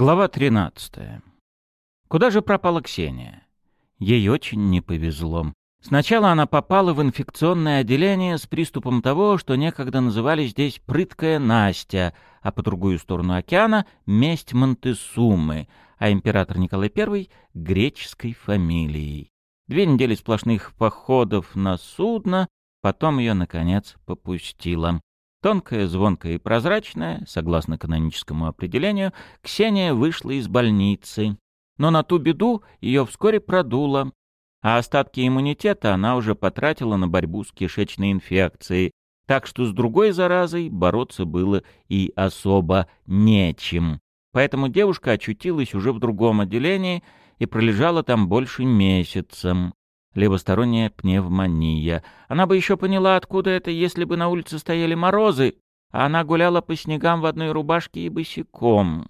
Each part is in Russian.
Глава 13. Куда же пропала Ксения? Ей очень не повезло. Сначала она попала в инфекционное отделение с приступом того, что некогда называли здесь «прыткая Настя», а по другую сторону океана — «месть Монтесумы», а император Николай I — греческой фамилией. Две недели сплошных походов на судно, потом ее, наконец, попустило. Тонкая, звонкая и прозрачная, согласно каноническому определению, Ксения вышла из больницы. Но на ту беду ее вскоре продуло, а остатки иммунитета она уже потратила на борьбу с кишечной инфекцией, так что с другой заразой бороться было и особо нечем. Поэтому девушка очутилась уже в другом отделении и пролежала там больше месяца левосторонняя пневмония. Она бы еще поняла, откуда это, если бы на улице стояли морозы, а она гуляла по снегам в одной рубашке и босиком.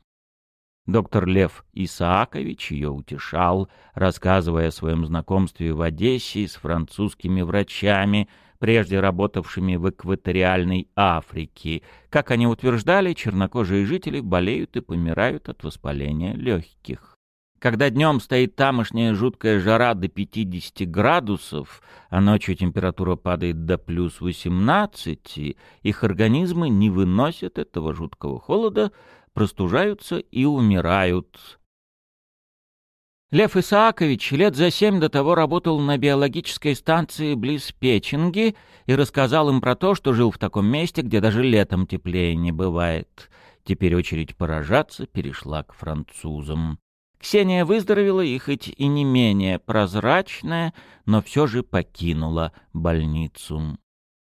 Доктор Лев Исаакович ее утешал, рассказывая о своем знакомстве в Одессе с французскими врачами, прежде работавшими в экваториальной Африке. Как они утверждали, чернокожие жители болеют и помирают от воспаления легких. Когда днем стоит тамошняя жуткая жара до 50 градусов, а ночью температура падает до плюс 18, их организмы не выносят этого жуткого холода, простужаются и умирают. Лев Исаакович лет за семь до того работал на биологической станции близ Печенги и рассказал им про то, что жил в таком месте, где даже летом теплее не бывает. Теперь очередь поражаться перешла к французам. Ксения выздоровела и хоть и не менее прозрачная, но все же покинула больницу.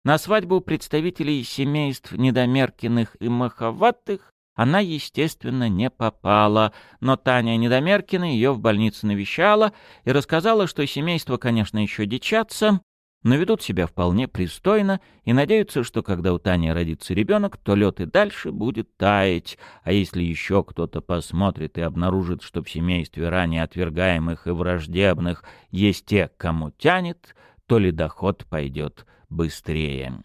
На свадьбу представителей семейств Недомеркиных и Маховатых она, естественно, не попала, но Таня Недомеркина ее в больнице навещала и рассказала, что семейство, конечно, еще дичатся, но ведут себя вполне пристойно и надеются, что когда у Тани родится ребенок, то лед и дальше будет таять, а если еще кто-то посмотрит и обнаружит, что в семействе ранее отвергаемых и враждебных есть те, кому тянет, то ледоход пойдет быстрее.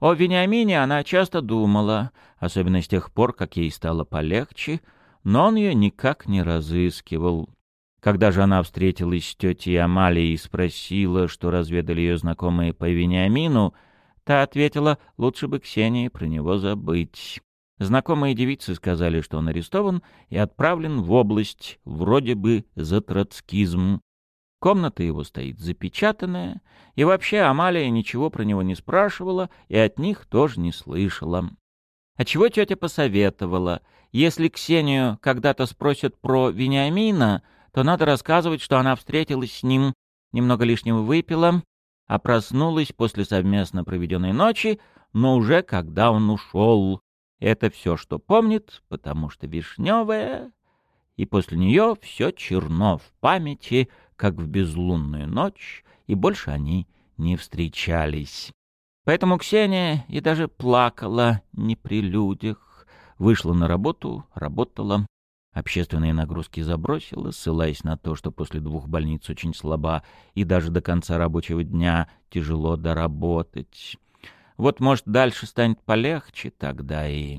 О Вениамине она часто думала, особенно с тех пор, как ей стало полегче, но он ее никак не разыскивал. Когда же она встретилась с тетей Амалией и спросила, что разведали ее знакомые по Вениамину, та ответила, лучше бы Ксении про него забыть. Знакомые девицы сказали, что он арестован и отправлен в область, вроде бы за троцкизм. Комната его стоит запечатанная, и вообще Амалия ничего про него не спрашивала и от них тоже не слышала. А чего тетя посоветовала? Если Ксению когда-то спросят про Вениамина, то надо рассказывать, что она встретилась с ним, немного лишнего выпила, а проснулась после совместно проведенной ночи, но уже когда он ушел. Это все, что помнит, потому что вишневая, и после нее все черно в памяти, как в безлунную ночь, и больше они не встречались. Поэтому Ксения и даже плакала не при людях, вышла на работу, работала, Общественные нагрузки забросила, ссылаясь на то, что после двух больниц очень слаба и даже до конца рабочего дня тяжело доработать. Вот, может, дальше станет полегче тогда и...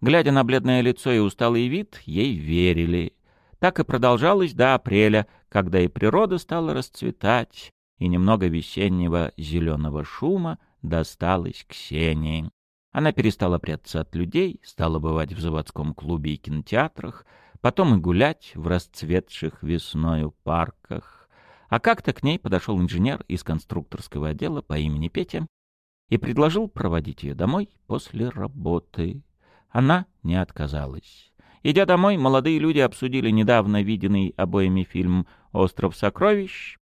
Глядя на бледное лицо и усталый вид, ей верили. Так и продолжалось до апреля, когда и природа стала расцветать, и немного весеннего зеленого шума досталось Ксении. Она перестала прятаться от людей, стала бывать в заводском клубе и кинотеатрах, потом и гулять в расцветших весною парках. А как-то к ней подошел инженер из конструкторского отдела по имени Петя и предложил проводить ее домой после работы. Она не отказалась. Идя домой, молодые люди обсудили недавно виденный обоими фильм «Остров сокровищ».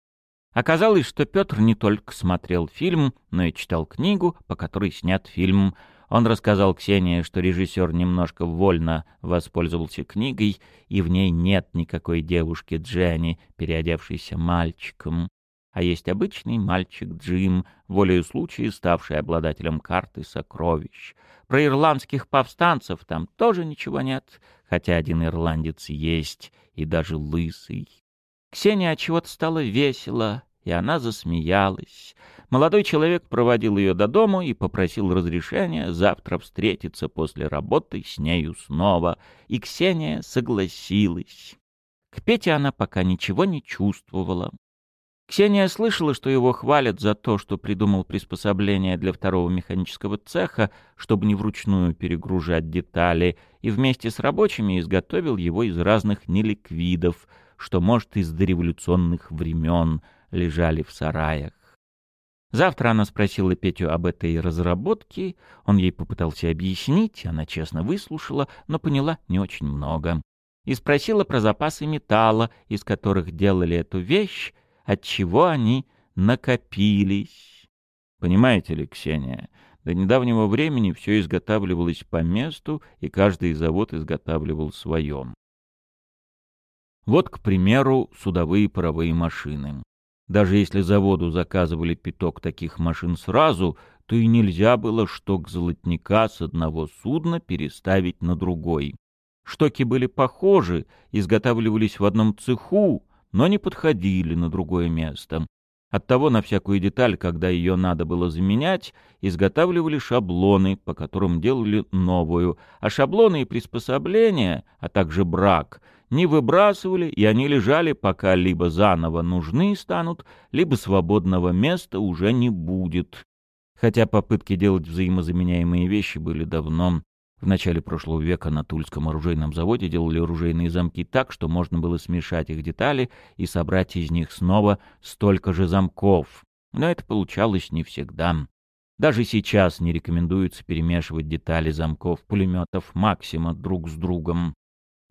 Оказалось, что Петр не только смотрел фильм, но и читал книгу, по которой снят фильм он рассказал Ксении, что режиссер немножко вольно воспользовался книгой, и в ней нет никакой девушки Дженни, переодевшейся мальчиком. А есть обычный мальчик Джим, волею случая ставший обладателем карты сокровищ. Про ирландских повстанцев там тоже ничего нет, хотя один ирландец есть, и даже лысый. Ксения от чего-то стало весело и она засмеялась. Молодой человек проводил ее до дому и попросил разрешения завтра встретиться после работы с нею снова, и Ксения согласилась. К Пете она пока ничего не чувствовала. Ксения слышала, что его хвалят за то, что придумал приспособление для второго механического цеха, чтобы не вручную перегружать детали, и вместе с рабочими изготовил его из разных неликвидов, что, может, из дореволюционных времен лежали в сараях. Завтра она спросила Петю об этой разработке, он ей попытался объяснить, она честно выслушала, но поняла не очень много. И спросила про запасы металла, из которых делали эту вещь, от чего они накопились. Понимаете ли, Ксения, до недавнего времени все изготавливалось по месту, и каждый завод изготавливал своем. Вот, к примеру, судовые паровые машины. Даже если заводу заказывали пяток таких машин сразу, то и нельзя было шток золотника с одного судна переставить на другой. Штоки были похожи, изготавливались в одном цеху, но не подходили на другое место. Оттого на всякую деталь, когда ее надо было заменять, изготавливали шаблоны, по которым делали новую, а шаблоны и приспособления, а также брак, не выбрасывали, и они лежали, пока либо заново нужны станут, либо свободного места уже не будет. Хотя попытки делать взаимозаменяемые вещи были давно в начале прошлого века на Тульском оружейном заводе делали оружейные замки так, что можно было смешать их детали и собрать из них снова столько же замков. Но это получалось не всегда. Даже сейчас не рекомендуется перемешивать детали замков пулеметов «Максима» друг с другом.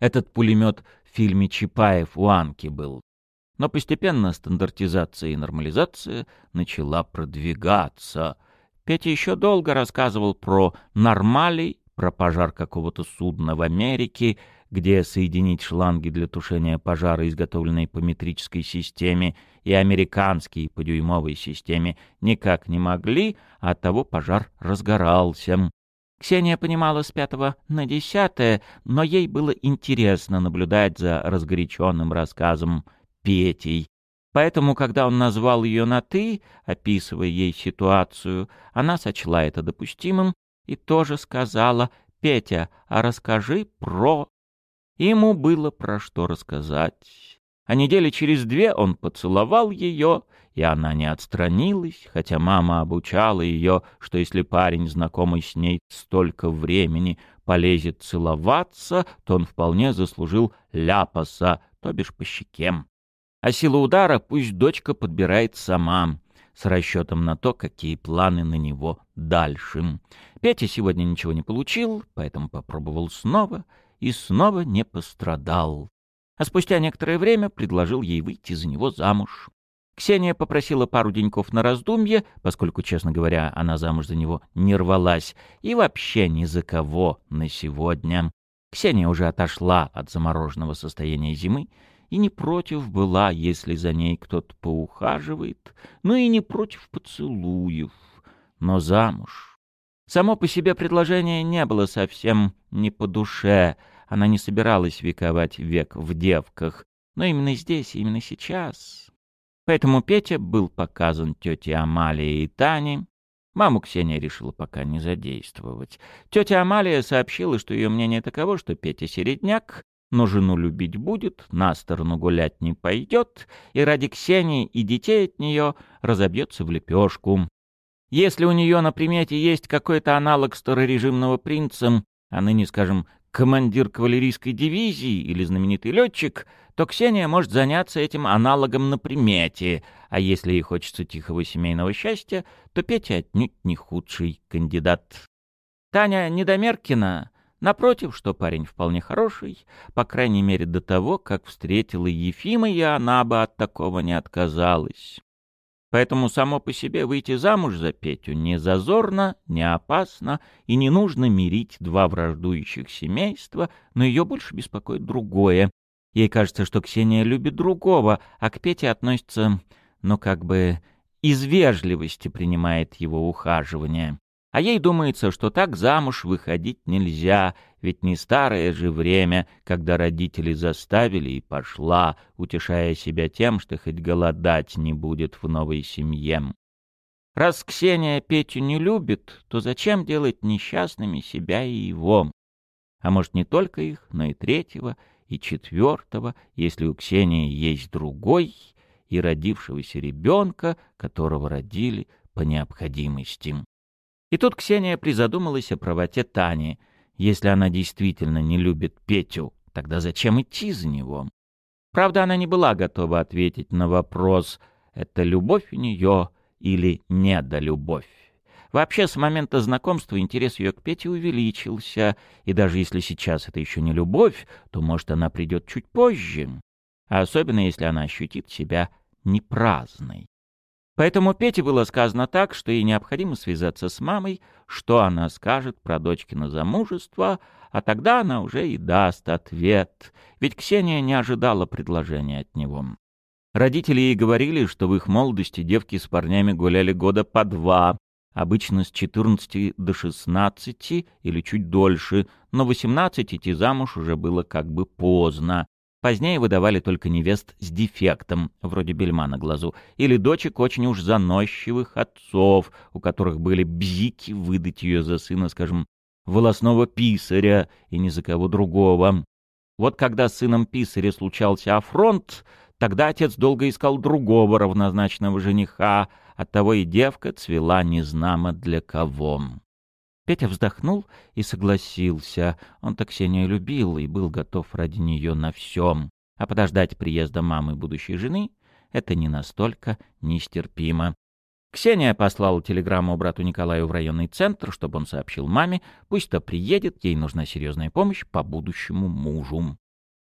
Этот пулемет в фильме Чапаев у Анки был. Но постепенно стандартизация и нормализация начала продвигаться. Петя еще долго рассказывал про нормалей про пожар какого-то судна в Америке, где соединить шланги для тушения пожара, изготовленные по метрической системе, и американские по дюймовой системе никак не могли, а оттого пожар разгорался. Ксения понимала с пятого на десятое, но ей было интересно наблюдать за разгоряченным рассказом Петей. Поэтому, когда он назвал ее на «ты», описывая ей ситуацию, она сочла это допустимым и тоже сказала «Петя, а расскажи про...» Ему было про что рассказать. А недели через две он поцеловал ее, и она не отстранилась, хотя мама обучала ее, что если парень, знакомый с ней столько времени, полезет целоваться, то он вполне заслужил ляпаса, то бишь по щекем. А силу удара пусть дочка подбирает сама с расчетом на то, какие планы на него дальше. Петя сегодня ничего не получил, поэтому попробовал снова и снова не пострадал. А спустя некоторое время предложил ей выйти за него замуж. Ксения попросила пару деньков на раздумье, поскольку, честно говоря, она замуж за него не рвалась, и вообще ни за кого на сегодня. Ксения уже отошла от замороженного состояния зимы и не против была, если за ней кто-то поухаживает, но и не против поцелуев. Но замуж... Само по себе предложение не было совсем не по душе, она не собиралась вековать век в девках, но именно здесь, именно сейчас. Поэтому Петя был показан тете Амалии и Тане. Маму Ксения решила пока не задействовать. Тетя Амалия сообщила, что ее мнение таково, что Петя середняк, но жену любить будет, на сторону гулять не пойдет, и ради Ксении и детей от нее разобьется в лепешку. Если у нее на примете есть какой-то аналог старорежимного принца, а ныне, скажем, командир кавалерийской дивизии или знаменитый летчик, то Ксения может заняться этим аналогом на примете, а если ей хочется тихого семейного счастья, то Петя отнюдь не худший кандидат. Таня Недомеркина Напротив, что парень вполне хороший, по крайней мере до того, как встретила Ефима, и она бы от такого не отказалась. Поэтому само по себе выйти замуж за Петю не зазорно, не опасно, и не нужно мирить два враждующих семейства, но ее больше беспокоит другое. Ей кажется, что Ксения любит другого, а к Пете относится, ну как бы, из вежливости принимает его ухаживание. А ей думается, что так замуж выходить нельзя, ведь не старое же время, когда родители заставили и пошла, утешая себя тем, что хоть голодать не будет в новой семье. Раз Ксения Петю не любит, то зачем делать несчастными себя и его? А может, не только их, но и третьего, и четвертого, если у Ксении есть другой и родившегося ребенка, которого родили по необходимости. И тут Ксения призадумалась о правоте Тани. Если она действительно не любит Петю, тогда зачем идти за него? Правда, она не была готова ответить на вопрос, это любовь у нее или недолюбовь. Вообще, с момента знакомства интерес ее к Пете увеличился, и даже если сейчас это еще не любовь, то, может, она придет чуть позже, а особенно если она ощутит себя непраздной. Поэтому Пете было сказано так, что ей необходимо связаться с мамой, что она скажет про дочкино замужество, а тогда она уже и даст ответ, ведь Ксения не ожидала предложения от него. Родители ей говорили, что в их молодости девки с парнями гуляли года по два, обычно с 14 до 16 или чуть дольше, но 18 идти замуж уже было как бы поздно, Позднее выдавали только невест с дефектом, вроде бельма на глазу, или дочек очень уж заносчивых отцов, у которых были бзики выдать ее за сына, скажем, волосного писаря и ни за кого другого. Вот когда с сыном писаря случался афронт, тогда отец долго искал другого равнозначного жениха, оттого и девка цвела незнамо для кого. Петя вздохнул и согласился. Он-то Ксению любил и был готов ради нее на всем. А подождать приезда мамы будущей жены — это не настолько нестерпимо. Ксения послала телеграмму брату Николаю в районный центр, чтобы он сообщил маме, пусть-то приедет, ей нужна серьезная помощь по будущему мужу.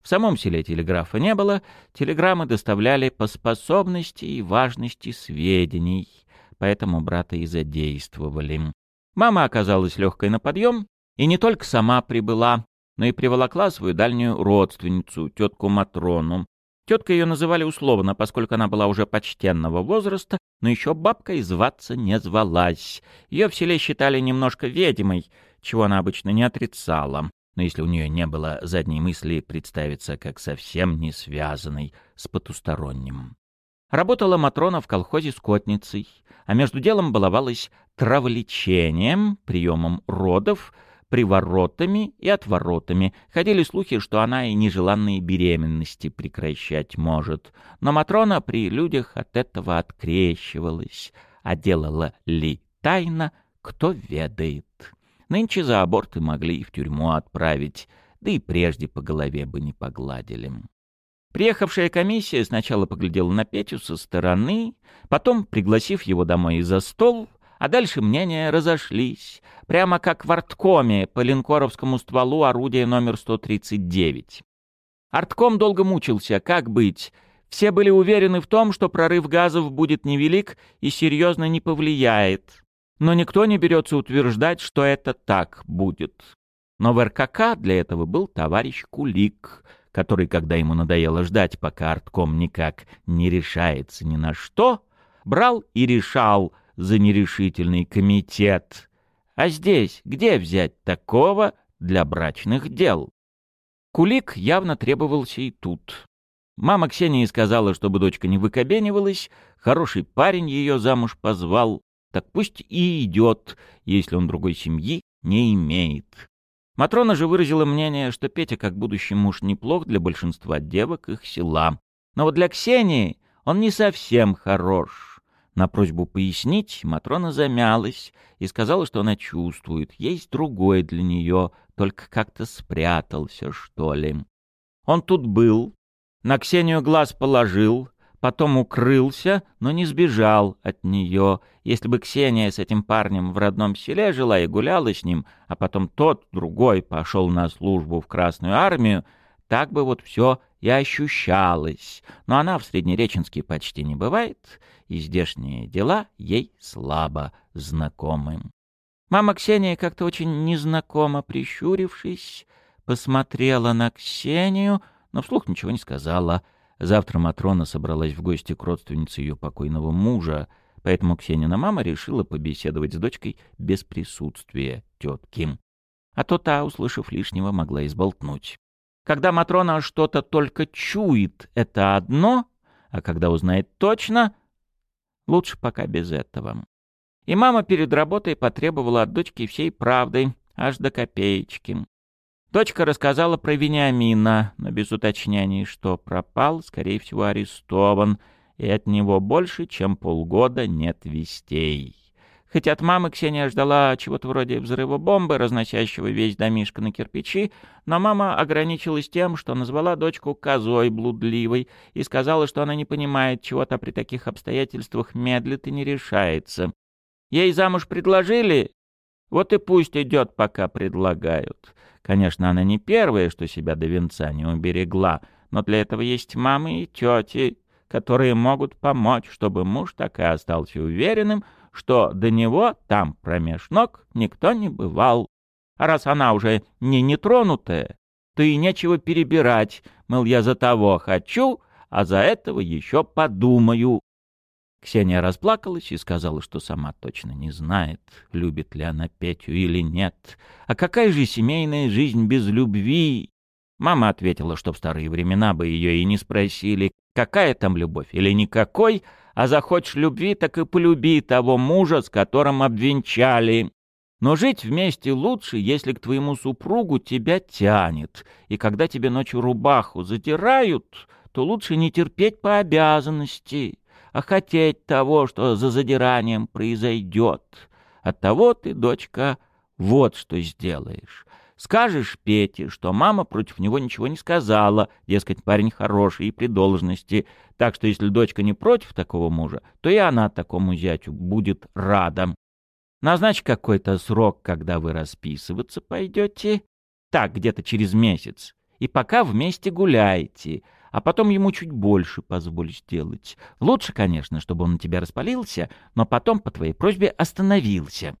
В самом селе телеграфа не было, телеграммы доставляли по способности и важности сведений, поэтому брата и задействовали. Мама оказалась легкой на подъем и не только сама прибыла, но и приволокла свою дальнюю родственницу, тетку Матрону. Тетка ее называли условно, поскольку она была уже почтенного возраста, но еще бабкой зваться не звалась. Ее в селе считали немножко ведьмой, чего она обычно не отрицала. Но если у нее не было задней мысли представиться как совсем не связанной с потусторонним. Работала Матрона в колхозе скотницей, а между делом баловалась траволечением, приемом родов, приворотами и отворотами. Ходили слухи, что она и нежеланные беременности прекращать может. Но Матрона при людях от этого открещивалась. А делала ли тайно, кто ведает. Нынче за аборты могли и в тюрьму отправить, да и прежде по голове бы не погладили. Приехавшая комиссия сначала поглядела на Петю со стороны, потом, пригласив его домой за стол, а дальше мнения разошлись, прямо как в арткоме по линкоровскому стволу орудия номер 139. Артком долго мучился, как быть. Все были уверены в том, что прорыв газов будет невелик и серьезно не повлияет. Но никто не берется утверждать, что это так будет. Но в РКК для этого был товарищ Кулик — который, когда ему надоело ждать, пока артком никак не решается ни на что, брал и решал за нерешительный комитет. А здесь где взять такого для брачных дел? Кулик явно требовался и тут. Мама Ксении сказала, чтобы дочка не выкобенивалась, хороший парень ее замуж позвал, так пусть и идет, если он другой семьи не имеет. Матрона же выразила мнение, что Петя как будущий муж неплох для большинства девок их села. Но вот для Ксении он не совсем хорош. На просьбу пояснить Матрона замялась и сказала, что она чувствует, есть другой для нее, только как-то спрятался, что ли. Он тут был, на Ксению глаз положил, потом укрылся, но не сбежал от нее. Если бы Ксения с этим парнем в родном селе жила и гуляла с ним, а потом тот, другой, пошел на службу в Красную Армию, так бы вот все и ощущалось. Но она в Среднереченске почти не бывает, и здешние дела ей слабо знакомы. Мама Ксения как-то очень незнакомо прищурившись, посмотрела на Ксению, но вслух ничего не сказала — Завтра Матрона собралась в гости к родственнице ее покойного мужа, поэтому Ксенина мама решила побеседовать с дочкой без присутствия тетки. А то та, услышав лишнего, могла изболтнуть. Когда Матрона что-то только чует, это одно, а когда узнает точно, лучше пока без этого. И мама перед работой потребовала от дочки всей правды, аж до копеечки. Дочка рассказала про Вениамина, но без уточнений, что пропал, скорее всего, арестован, и от него больше, чем полгода нет вестей. Хоть от мамы Ксения ждала чего-то вроде взрыва бомбы, разносящего весь домишко на кирпичи, но мама ограничилась тем, что назвала дочку козой блудливой и сказала, что она не понимает, чего-то при таких обстоятельствах медлит и не решается. Ей замуж предложили, вот и пусть идет, пока предлагают. Конечно, она не первая, что себя до венца не уберегла, но для этого есть мамы и тети, которые могут помочь, чтобы муж так и остался уверенным, что до него там промеж ног никто не бывал. А раз она уже не нетронутая, то и нечего перебирать, мол, я за того хочу, а за этого еще подумаю. Ксения расплакалась и сказала, что сама точно не знает, любит ли она Петю или нет. А какая же семейная жизнь без любви? Мама ответила, что в старые времена бы ее и не спросили, какая там любовь или никакой, а захочешь любви, так и полюби того мужа, с которым обвенчали. Но жить вместе лучше, если к твоему супругу тебя тянет, и когда тебе ночью рубаху задирают, то лучше не терпеть по обязанности, а хотеть того, что за задиранием произойдет. Оттого ты, дочка, вот что сделаешь. Скажешь Пете, что мама против него ничего не сказала, дескать, парень хороший и при должности, так что если дочка не против такого мужа, то и она такому зятю будет рада. Назначь какой-то срок, когда вы расписываться пойдете, так, где-то через месяц, и пока вместе гуляете, а потом ему чуть больше позволь сделать. Лучше, конечно, чтобы он на тебя распалился, но потом по твоей просьбе остановился.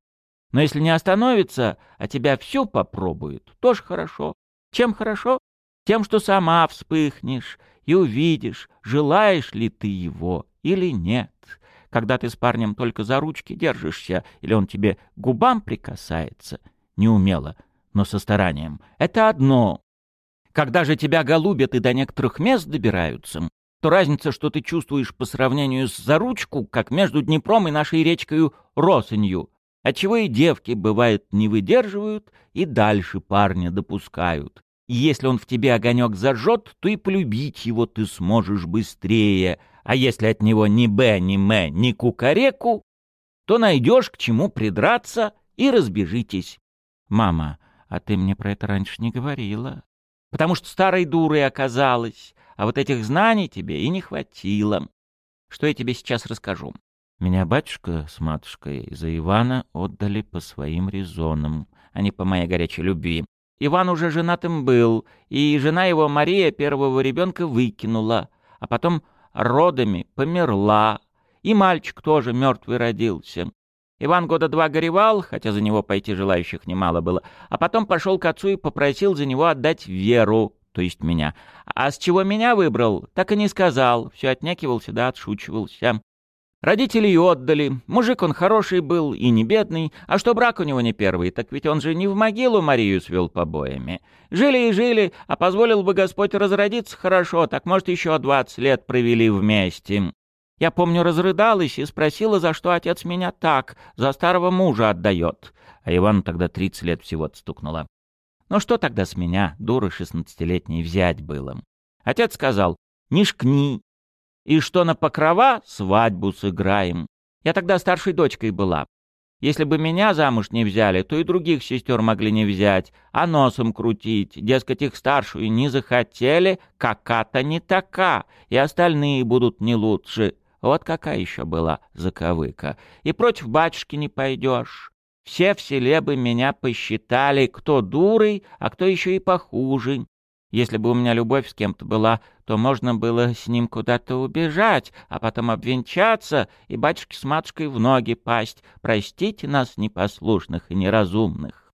Но если не остановится, а тебя все попробует, тоже хорошо. Чем хорошо? Тем, что сама вспыхнешь и увидишь, желаешь ли ты его или нет. Когда ты с парнем только за ручки держишься, или он тебе губам прикасается, неумело, но со старанием, это одно. Когда же тебя голубят и до некоторых мест добираются, то разница, что ты чувствуешь по сравнению с заручку, как между Днепром и нашей речкою Росынью, Отчего и девки, бывает, не выдерживают и дальше парня допускают. И если он в тебе огонек зажжет, то и полюбить его ты сможешь быстрее. А если от него ни б, ни м, ни кукареку, то найдешь к чему придраться и разбежитесь. Мама, а ты мне про это раньше не говорила. Потому что старой дурой оказалась, а вот этих знаний тебе и не хватило. Что я тебе сейчас расскажу. Меня батюшка с матушкой за Ивана отдали по своим резонам, а не по моей горячей любви. Иван уже женатым был, и жена его Мария первого ребенка выкинула, а потом родами померла, и мальчик тоже мертвый родился. Иван года два горевал, хотя за него пойти желающих немало было, а потом пошел к отцу и попросил за него отдать веру, то есть меня. А с чего меня выбрал, так и не сказал, все отнекивался да отшучивался. Родителей отдали. Мужик он хороший был и не бедный. А что брак у него не первый, так ведь он же не в могилу Марию свел побоями. Жили и жили, а позволил бы Господь разродиться хорошо, так, может, еще двадцать лет провели вместе. Я помню, разрыдалась и спросила, за что отец меня так, за старого мужа отдает. А Иван тогда тридцать лет всего стукнуло. Ну что тогда с меня, дуры шестнадцатилетней, взять было? Отец сказал, не шкни, и что на покрова свадьбу сыграем. Я тогда старшей дочкой была. Если бы меня замуж не взяли, то и других сестер могли не взять, а носом крутить. Дескать, их старшую не захотели, кака-то не така, и остальные будут не лучше. Вот какая еще была заковыка. И против батюшки не пойдешь. Все в селе бы меня посчитали, кто дурой, а кто еще и похуже. Если бы у меня любовь с кем-то была, то можно было с ним куда-то убежать, а потом обвенчаться и батюшке с матушкой в ноги пасть. Простите нас, непослушных и неразумных.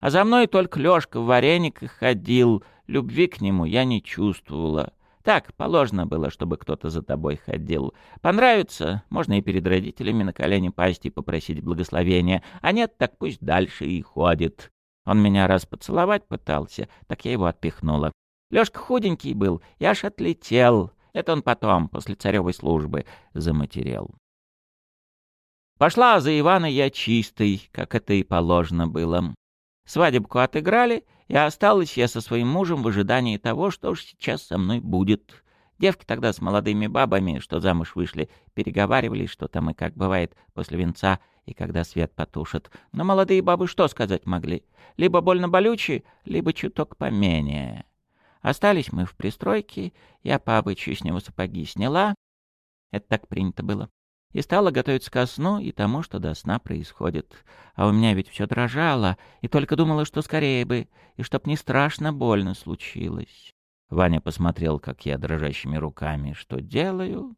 А за мной только Лёшка в варениках ходил, любви к нему я не чувствовала. Так, положено было, чтобы кто-то за тобой ходил. Понравится, можно и перед родителями на колени пасть и попросить благословения. А нет, так пусть дальше и ходит. Он меня раз поцеловать пытался, так я его отпихнула. Лёшка худенький был, я аж отлетел. Это он потом, после царевой службы, заматерел. Пошла за Ивана я чистый, как это и положено было. Свадебку отыграли, и осталась я со своим мужем в ожидании того, что ж сейчас со мной будет. Девки тогда с молодыми бабами, что замуж вышли, переговаривались, что там и как бывает после венца и когда свет потушат. Но молодые бабы что сказать могли? Либо больно болючие, либо чуток поменее. Остались мы в пристройке, я по обычаю с него сапоги сняла. Это так принято было и стала готовиться ко сну и тому, что до сна происходит. А у меня ведь все дрожало, и только думала, что скорее бы, и чтоб не страшно больно случилось. Ваня посмотрел, как я дрожащими руками что делаю,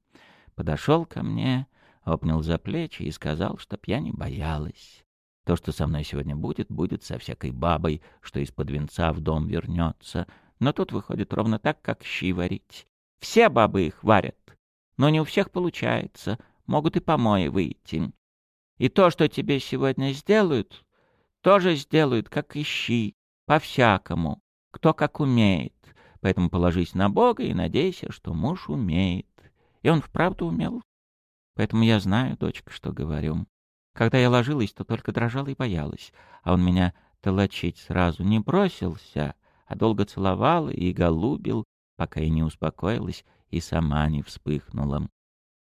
подошел ко мне, обнял за плечи и сказал, чтоб я не боялась. То, что со мной сегодня будет, будет со всякой бабой, что из-под венца в дом вернется. Но тут выходит ровно так, как щи варить. Все бабы их варят, но не у всех получается — могут и помои выйти. И то, что тебе сегодня сделают, тоже сделают, как ищи, по-всякому, кто как умеет. Поэтому положись на Бога и надейся, что муж умеет. И он вправду умел. Поэтому я знаю, дочка, что говорю. Когда я ложилась, то только дрожала и боялась, а он меня толочить сразу не бросился, а долго целовал и голубил, пока я не успокоилась и сама не вспыхнула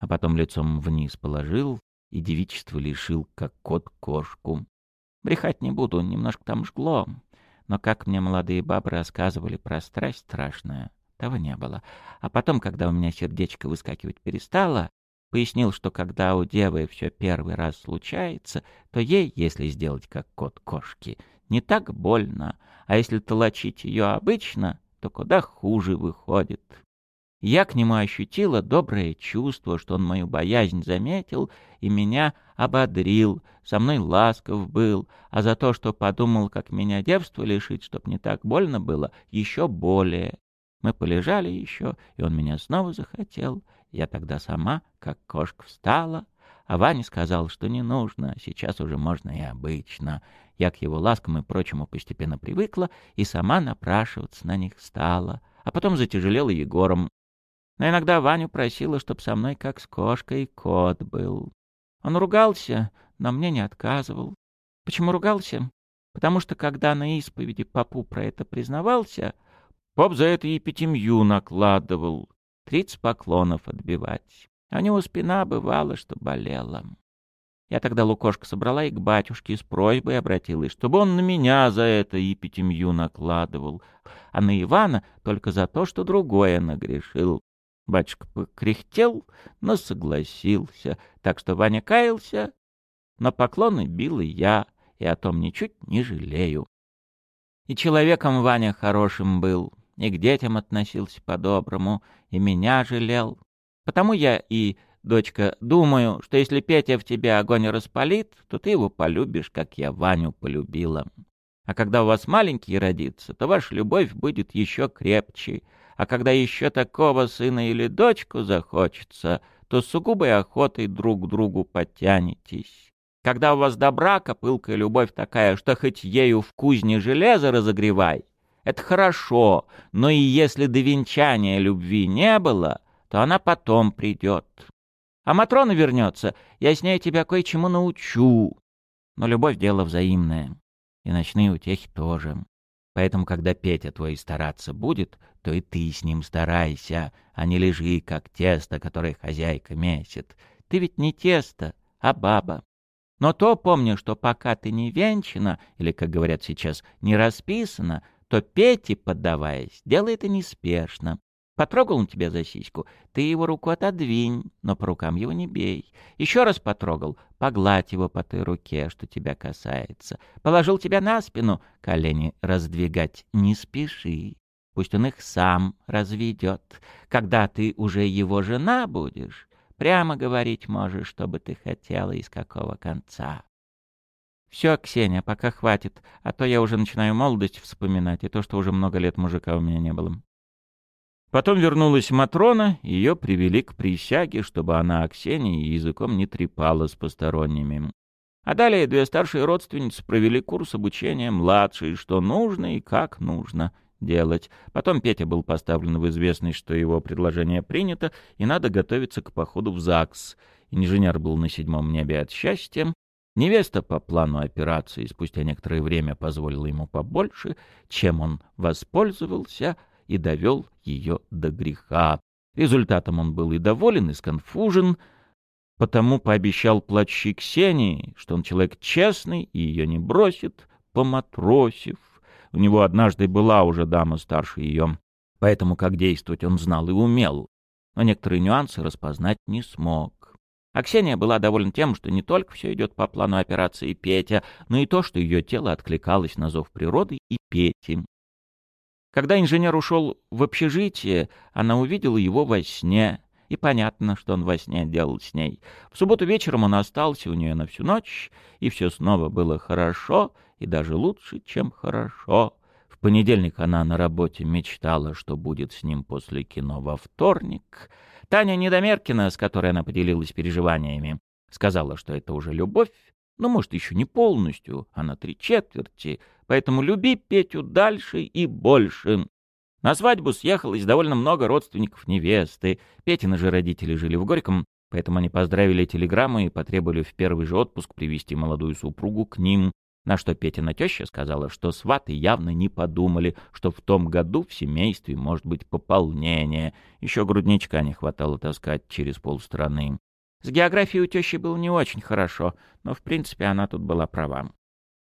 а потом лицом вниз положил и девичество лишил, как кот кошку. Брехать не буду, немножко там жгло, но как мне молодые бабы рассказывали про страсть страшную, того не было. А потом, когда у меня сердечко выскакивать перестало, пояснил, что когда у девы все первый раз случается, то ей, если сделать как кот кошки, не так больно, а если толочить ее обычно, то куда хуже выходит. Я к нему ощутила доброе чувство, что он мою боязнь заметил и меня ободрил, со мной ласков был, а за то, что подумал, как меня девства лишить, чтоб не так больно было, еще более. Мы полежали еще, и он меня снова захотел. Я тогда сама, как кошка, встала, а Ваня сказал, что не нужно, сейчас уже можно и обычно. Я к его ласкам и прочему постепенно привыкла и сама напрашиваться на них стала. А потом затяжелела Егором, но иногда Ваню просила, чтоб со мной как с кошкой кот был. Он ругался, но мне не отказывал. Почему ругался? Потому что, когда на исповеди попу про это признавался, поп за это и пятимью накладывал, тридцать поклонов отбивать. А у него спина бывала, что болела. Я тогда Лукошка собрала и к батюшке с просьбой обратилась, чтобы он на меня за это и пятимью накладывал, а на Ивана только за то, что другое нагрешил. Батюшка покряхтел, но согласился, так что Ваня каялся, но поклоны бил и я, и о том ничуть не жалею. И человеком Ваня хорошим был, и к детям относился по-доброму, и меня жалел. Потому я и, дочка, думаю, что если Петя в тебе огонь распалит, то ты его полюбишь, как я Ваню полюбила. А когда у вас маленький родится, то ваша любовь будет еще крепче, а когда еще такого сына или дочку захочется, то с сугубой охотой друг к другу подтянетесь. Когда у вас до брака пылкая любовь такая, что хоть ею в кузне железо разогревай, это хорошо, но и если до венчания любви не было, то она потом придет. А Матрона вернется, я с ней тебя кое-чему научу. Но любовь — дело взаимное, и ночные утехи тоже. Поэтому, когда Петя твой стараться будет, то и ты с ним старайся, а не лежи, как тесто, которое хозяйка месит. Ты ведь не тесто, а баба. Но то помни, что пока ты не венчана, или, как говорят сейчас, не расписана, то Пете, поддаваясь, делай это неспешно, Потрогал он тебя за сиську, ты его руку отодвинь, но по рукам его не бей. Еще раз потрогал, погладь его по той руке, что тебя касается. Положил тебя на спину, колени раздвигать не спеши. Пусть он их сам разведет. Когда ты уже его жена будешь, прямо говорить можешь, что бы ты хотела из какого конца. Все, Ксения, пока хватит, а то я уже начинаю молодость вспоминать и то, что уже много лет мужика у меня не было. Потом вернулась Матрона, ее привели к присяге, чтобы она о языком не трепала с посторонними. А далее две старшие родственницы провели курс обучения младшей, что нужно и как нужно делать. Потом Петя был поставлен в известность, что его предложение принято, и надо готовиться к походу в ЗАГС. Инженер был на седьмом небе от счастья. Невеста по плану операции спустя некоторое время позволила ему побольше, чем он воспользовался — и довел ее до греха. Результатом он был и доволен, и сконфужен, потому пообещал плачущей Ксении, что он человек честный и ее не бросит, поматросив. У него однажды была уже дама старше ее, поэтому как действовать он знал и умел, но некоторые нюансы распознать не смог. А Ксения была довольна тем, что не только все идет по плану операции Петя, но и то, что ее тело откликалось на зов природы и Пети. Когда инженер ушел в общежитие, она увидела его во сне, и понятно, что он во сне делал с ней. В субботу вечером он остался у нее на всю ночь, и все снова было хорошо, и даже лучше, чем хорошо. В понедельник она на работе мечтала, что будет с ним после кино во вторник. Таня Недомеркина, с которой она поделилась переживаниями, сказала, что это уже любовь, но, может, еще не полностью, а на три четверти — поэтому люби Петю дальше и больше. На свадьбу съехалось довольно много родственников невесты. Петины же родители жили в Горьком, поэтому они поздравили телеграммой и потребовали в первый же отпуск привести молодую супругу к ним, на что Петина теща сказала, что сваты явно не подумали, что в том году в семействе может быть пополнение. Еще грудничка не хватало таскать через полстраны. С географией у тещи было не очень хорошо, но в принципе она тут была права.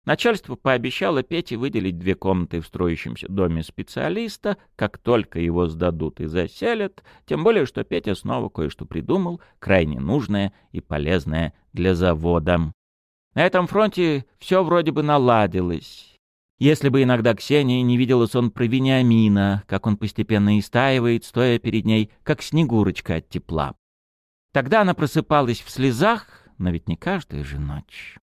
Начальство пообещало Пете выделить две комнаты в строящемся доме специалиста, как только его сдадут и заселят, тем более, что Петя снова кое-что придумал, крайне нужное и полезное для завода. На этом фронте все вроде бы наладилось. Если бы иногда Ксения не видела сон про Вениамина, как он постепенно истаивает, стоя перед ней, как снегурочка от тепла. Тогда она просыпалась в слезах, но ведь не каждая же ночь.